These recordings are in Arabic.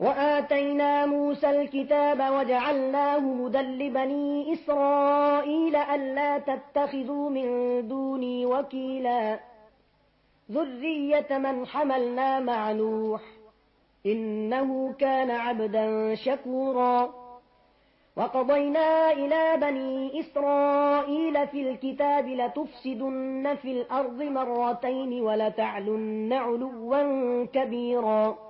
وآتينا موسى الكتاب وجعلناه هدى لبني إسرائيل ألا تتخذوا من دوني وكيلا. ذرية من حملنا مع نوح. إنه كان عبدا شكورا. وقضينا إلى بني إسرائيل في الكتاب لتفسدن في الأرض مرتين ولتعلن علوا كبيرا.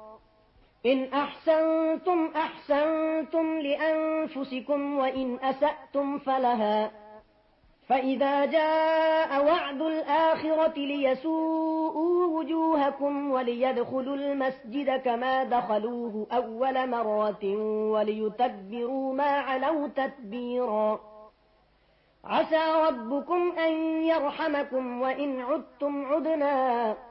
إن أحسنتم أحسنتم لأنفسكم وإن أسأتم فلها. فإذا جاء وعد الآخرة ليسوءوا وجوهكم وليدخلوا المسجد كما دخلوه أول مرة وليتكبروا ما علوا تتبيرا. عسى ربكم أن يرحمكم وإن عدتم عدناً.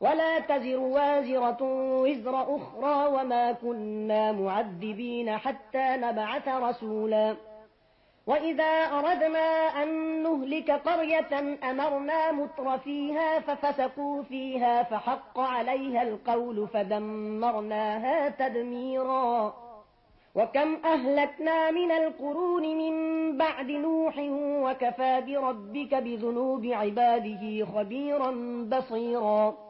ولا تزر وازرة وزر أخرى وما كنا معذبين حتى نبعث رسولا. وإذا أردنا أن نهلك قرية أمرنا متر فيها ففسقوا فيها فحق عليها القول فدمرناها تدميرا. وكم أهلكنا من القرون من بعد نوح وكفى بربك بذنوب عباده خبيرا بصيرا.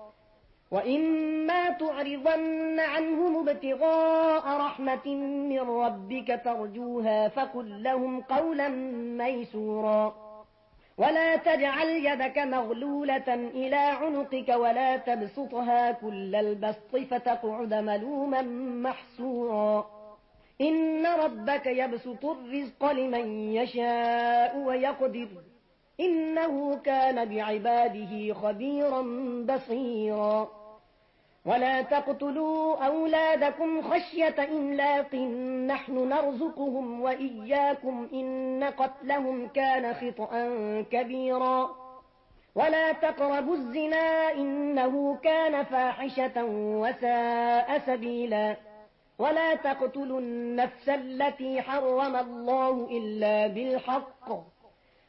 وَإِمَّا تُعْرِضَنَّ عَنْهُمُ ابْتِغَاءَ رَحْمَةٍ مِّن رَّبِّكَ تَرْجُوهَا فَقُل لَّهُمْ قَوْلًا مَّيْسُورًا وَلَا تَجْعَلْ يَدَكَ مَغْلُولَةً إِلَى عُنُقِكَ وَلَا تَبْسُطْهَا كُلَّ الْبَسْطِ فَتَقْعُدَ مَلُومًا مَّحْسُورًا إِنَّ رَبَّكَ يَبْسُطُ الرِّزْقَ لِمَن يَشَاءُ وَيَقْدِرُ إِنَّهُ كَانَ بِعِبَادِهِ خَبِيرًا بَصِيرًا ولا تقتلوا أولادكم خشية إملاق نحن نرزقهم وإياكم إن قتلهم كان خطأا كبيرا ولا تقربوا الزنا إنه كان فاحشة وساء سبيلا ولا تقتلوا النفس التي حرم الله إلا بالحق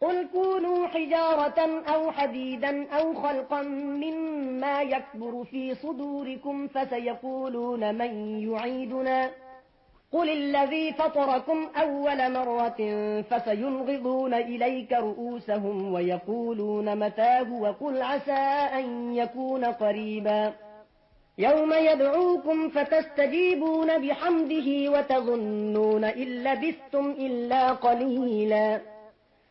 قل كونوا حجارة أو حديدا أو خلقا مما يكبر في صدوركم فسيقولون من يعيدنا. قل الذي فطركم أول مرة فسينغضون إليك رؤوسهم ويقولون متاه وقل عسى أن يكون قريبا. يوم يدعوكم فتستجيبون بحمده وتظنون إن لبثتم إلا قليلا.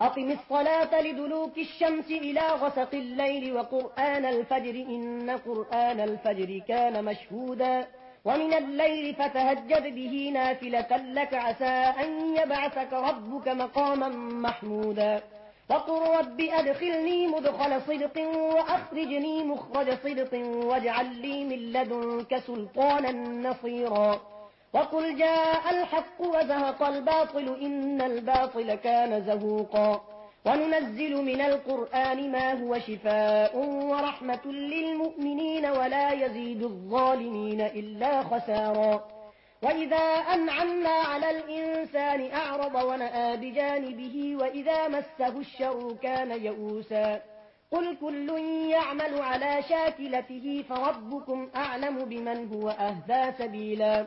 أقم الصلاة لدلوك الشمس إلى غسق الليل وقرآن الفجر إن قرآن الفجر كان مشهودا ومن الليل فتهجد به نافلة لك عسى أن يبعثك ربك مقاما محمودا فقل رب أدخلني مدخل صدق وأخرجني مخرج صدق واجعل لي من لدنك سلطانا نصيرا وقل جاء الحق وزهق الباطل إن الباطل كان زهوقا. وننزل من القرآن ما هو شفاء ورحمة للمؤمنين ولا يزيد الظالمين إلا خسارا. وإذا أنعمنا على الإنسان أعرض ونآ بجانبه وإذا مسه الشر كان يئوسا. قل كل يعمل على شاكلته فربكم أعلم بمن هو أهدى سبيلا.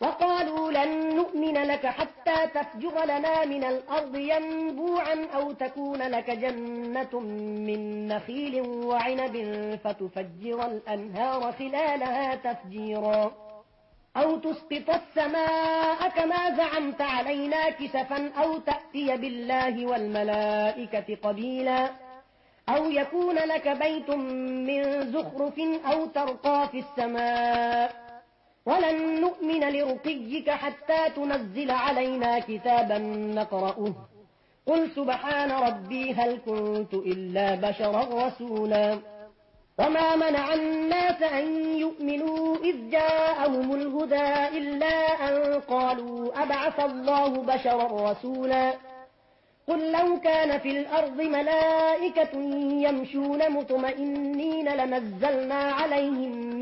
وقالوا لن نؤمن لك حتى تفجر لنا من الأرض ينبوعا أو تكون لك جنة من نخيل وعنب فتفجر الأنهار خلالها تفجيرا. أو تسقط السماء كما زعمت علينا كسفا أو تأتي بالله والملائكة قبيلا. أو يكون لك بيت من زخرف أو ترقى في السماء ولن نؤمن لرقيك حتى تنزل علينا كتابا نقرأه. قل سبحان ربي هل كنت إلا بشرا رسولا. وما منع الناس أن يؤمنوا إذ جاءهم الهدى إلا أن قالوا أبعث الله بشرا رسولا. قل لو كان في الأرض ملائكة يمشون مطمئنين لنزلنا عليهم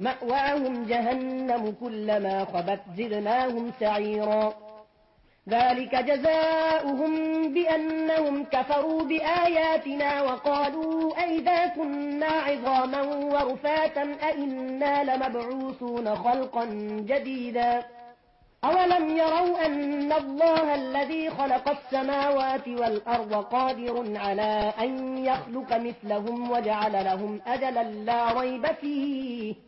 مأواهم جهنم كلما خبت زدناهم سعيرا. ذلك جزاؤهم بأنهم كفروا بآياتنا وقالوا أئذا كنا عظاما ورفاتا أئنا لمبعوثون خلقا جديدا. أولم يروا أن الله الذي خلق السماوات والأرض قادر على أن يخلق مثلهم وجعل لهم أجلا لا ريب فيه.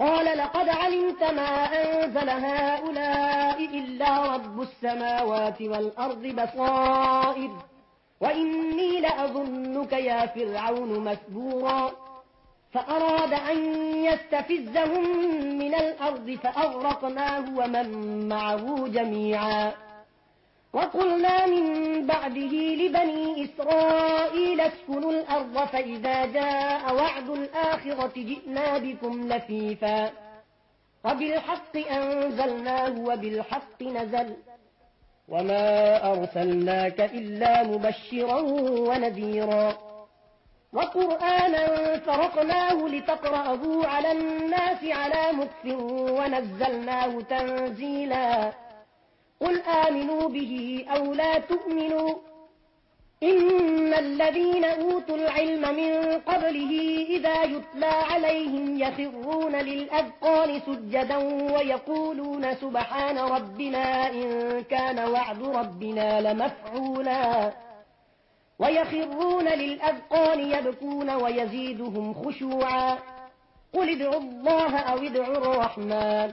قال لقد علمت ما أنزل هؤلاء إلا رب السماوات والأرض بصائر وإني لأظنك يا فرعون مسبورا فأراد أن يستفزهم من الأرض فأغرقناه ومن معه جميعا. وقلنا من بعده لبني إسرائيل اسكنوا الأرض فإذا جاء وعد الآخرة جئنا بكم لفيفا. وبالحق أنزلناه وبالحق نزل. وما أرسلناك إلا مبشرا ونذيرا. وقرآنا فرقناه لتقرأه على الناس على مكف ونزلناه تنزيلا. قل آمنوا به أو لا تؤمنوا إن الذين أوتوا العلم من قبله إذا يتلى عليهم يخرون للأذقان سجدا ويقولون سبحان ربنا إن كان وعد ربنا لمفعولا ويخرون للأذقان يبكون ويزيدهم خشوعا قل ادعوا الله أو ادعوا الرحمن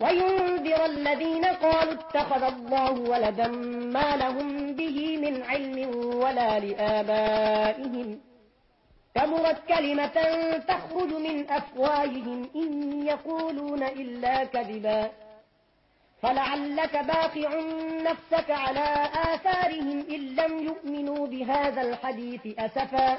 وينذر الذين قالوا اتخذ الله ولدا ما لهم به من علم ولا لآبائهم كبرت كلمة تخرج من أفواههم إن يقولون إلا كذبا فلعلك باقع نفسك على آثارهم إن لم يؤمنوا بهذا الحديث أسفا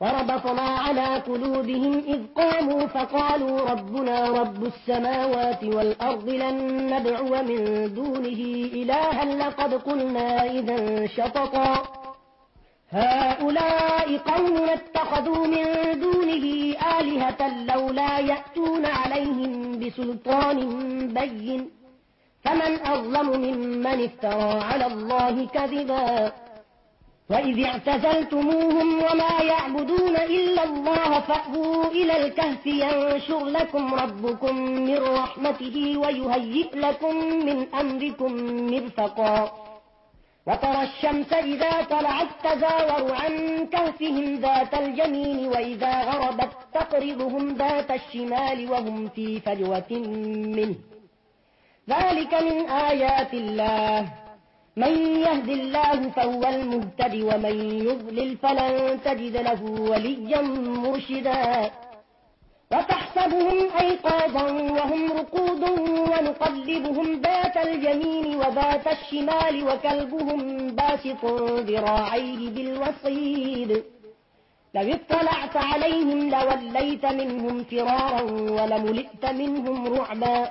وربطنا على قلوبهم إذ قاموا فقالوا ربنا رب السماوات والأرض لن ندعو من دونه إلها لقد قلنا إذا شططا هؤلاء قوم اتخذوا من دونه آلهة لولا يأتون عليهم بسلطان بين فمن أظلم ممن افترى على الله كذبا وإذ اعتزلتموهم وما يعبدون إلا الله فأبوا إلى الكهف ينشر لكم ربكم من رحمته ويهيئ لكم من أمركم مرفقا وترى الشمس إذا طلعت تزاور عن كهفهم ذات الجمين وإذا غربت تقرضهم ذات الشمال وهم في فجوة منه ذلك من آيات الله من يهد الله فهو المهتد ومن يضلل فلن تجد له وليا مرشدا. وتحسبهم أيقاظا وهم رقود ونقلبهم بات اليمين وبات الشمال وكلبهم باسط ذراعيه بالوصيد. لو اطلعت عليهم لوليت منهم فرارا ولملئت منهم رعبا.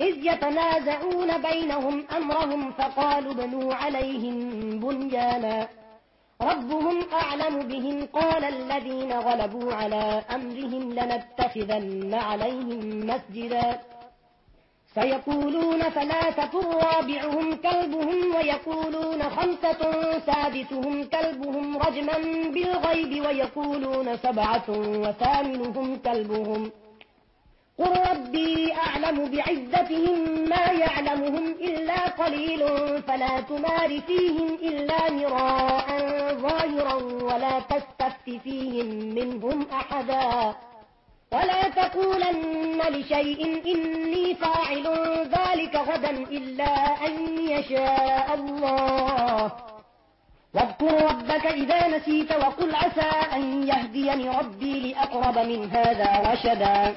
إذ يتنازعون بينهم أمرهم فقالوا بنوا عليهم بنيانا. ربهم أعلم بهم قال الذين غلبوا على أمرهم لنتخذن عليهم مسجدا. فيقولون ثلاثة رابعهم كلبهم ويقولون خمسة سادسهم كلبهم رجما بالغيب ويقولون سبعة وثامنهم كلبهم. قل ربي أعلم بعزتهم ما يعلمهم إلا قليل فلا تمار فيهم إلا مراء ظاهرا ولا تستفت فيهم منهم أحدا ولا تقولن لشيء إني فاعل ذلك غدا إلا أن يشاء الله واذكر ربك إذا نسيت وقل عسى أن يهديني ربي لأقرب من هذا رشدا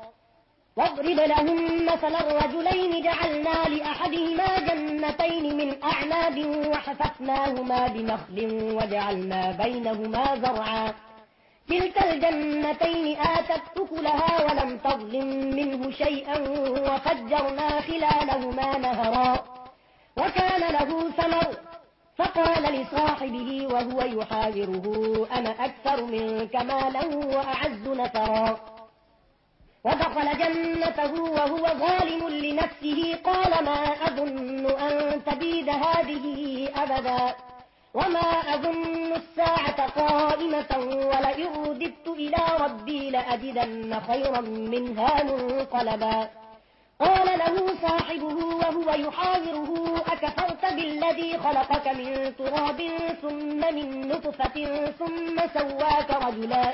واضرب لهم مثل الرجلين جعلنا لأحدهما جنتين من أعناب وحففناهما بنخل وجعلنا بينهما زرعا. تلك الجنتين آتت تكلها ولم تظلم منه شيئا وفجرنا خلالهما نهرا. وكان له ثمر فقال لصاحبه وهو يحاذره أنا أكثر منك مالا وأعز نفرا. ودخل جنته وهو ظالم لنفسه قال ما أظن أن تبيد هذه أبدا وما أظن الساعة قائمة ولئن رددت إلى ربي لأجدن خيرا منها منقلبا قال له صاحبه وهو يحاذره أكفرت بالذي خلقك من تراب ثم من نطفة ثم سواك رجلا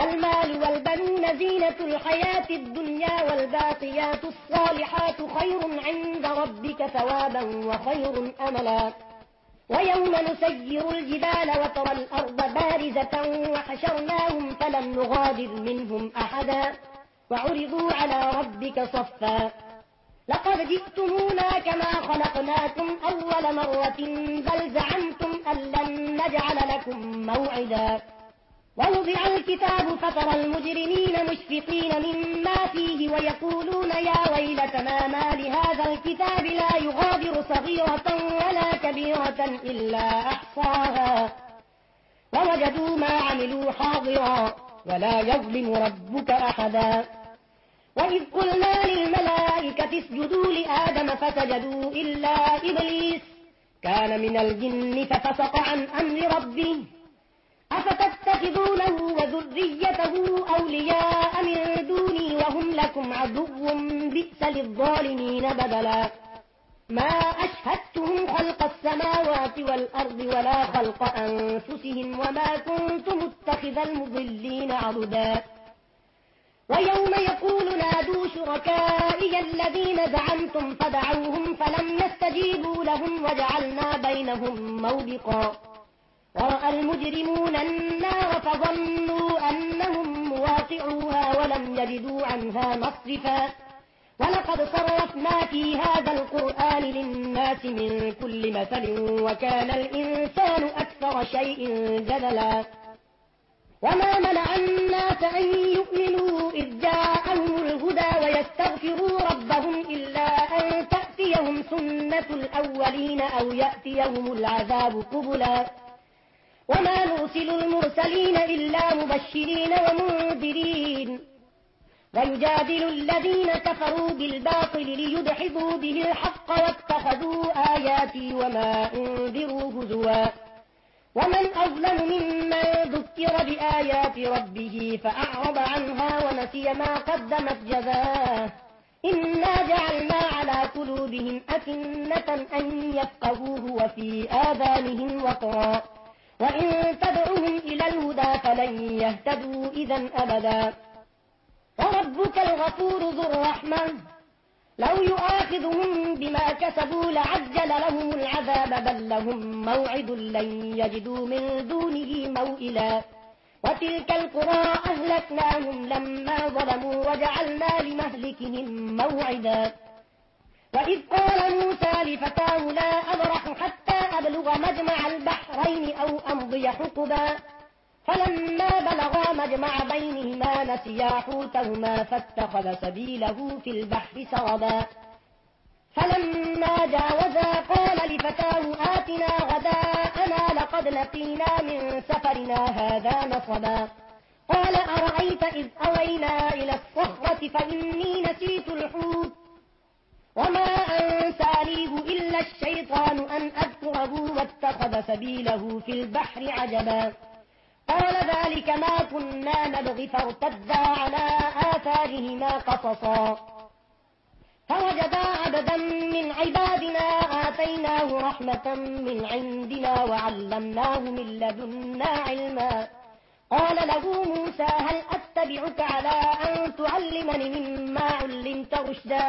المال والبنون زينة الحياة الدنيا والباقيات الصالحات خير عند ربك ثوابا وخير أملا. ويوم نسير الجبال وترى الأرض بارزة وحشرناهم فلم نغادر منهم أحدا. وعرضوا على ربك صفا. لقد جئتمونا كما خلقناكم أول مرة. بل زعمتم أن لن نجعل لكم موعدا. ووضع الكتاب فترى المجرمين مشفقين مما فيه ويقولون يا ويلتنا ما لهذا الكتاب لا يغادر صغيرة ولا كبيرة إلا أحصاها. ووجدوا ما عملوا حاضرا ولا يظلم ربك أحدا. وإذ قلنا للملائكة اسجدوا لآدم فسجدوا إلا إبليس. كان من الجن ففسق عن أمر ربه. أفتتخذونه وذريته أولياء من دوني وهم لكم عدو بئس للظالمين بدلا. ما أشهدتهم خلق السماوات والأرض ولا خلق أنفسهم وما كنت متخذ المضلين عبدا. ويوم يقول نادوا شركائي الذين زعمتم فدعوهم فلم يستجيبوا لهم وجعلنا بينهم موبقا. ورأى المجرمون النار فظنوا أنهم مواقعوها ولم يجدوا عنها مصرفا ولقد صرفنا في هذا القرآن للناس من كل مثل وكان الإنسان أكثر شيء جدلا وما منع الناس أن يؤمنوا إذ جاءهم الهدى ويستغفروا ربهم إلا أن تأتيهم سنة الأولين أو يأتيهم العذاب قبلا وما نرسل المرسلين إلا مبشرين ومنذرين. ويجادل الذين كفروا بالباطل ليدحضوا به الحق واتخذوا آياتي وما أنذروا هزوا. ومن أظلم ممن ذكر بآيات ربه فأعرض عنها ونسي ما قدمت جذاه إنا جعلنا على قلوبهم أكنة أن يفقهوه وفي آذانهم وقرأ. وإن تدعوهم إلى الهدى فلن يهتدوا إذا أبدا. وربك الغفور ذو الرحمة. لو يؤاخذهم بما كسبوا لعجل لهم العذاب بل لهم موعد لن يجدوا من دونه موئلا. وتلك القرى أهلكناهم لما ظلموا وجعلنا لمهلكهم موعدا. وإذ قال موسى لفتاه لا أبرح حتى أبلغ مجمع البحرين أو أمضي حقبا فلما بلغا مجمع بينهما نسيا حوتهما فاتخذ سبيله في البحر سربا. فلما جاوزا قال لفتاه آتنا غداءنا لقد لقينا من سفرنا هذا نصبا. قال أرأيت إذ أوينا إلى الصخرة فإني نسيت الحوت. وما أنسانيه إلا الشيطان أن أذكره واتخذ سبيله في البحر عجبا قال ذلك ما كنا نبغي فارتدى على آثارهما قصصا فوجدا عبدا من عبادنا آتيناه رحمة من عندنا وعلمناه من لدنا علما قال له موسى هل أتبعك على أن تعلمني مما علمت رشدا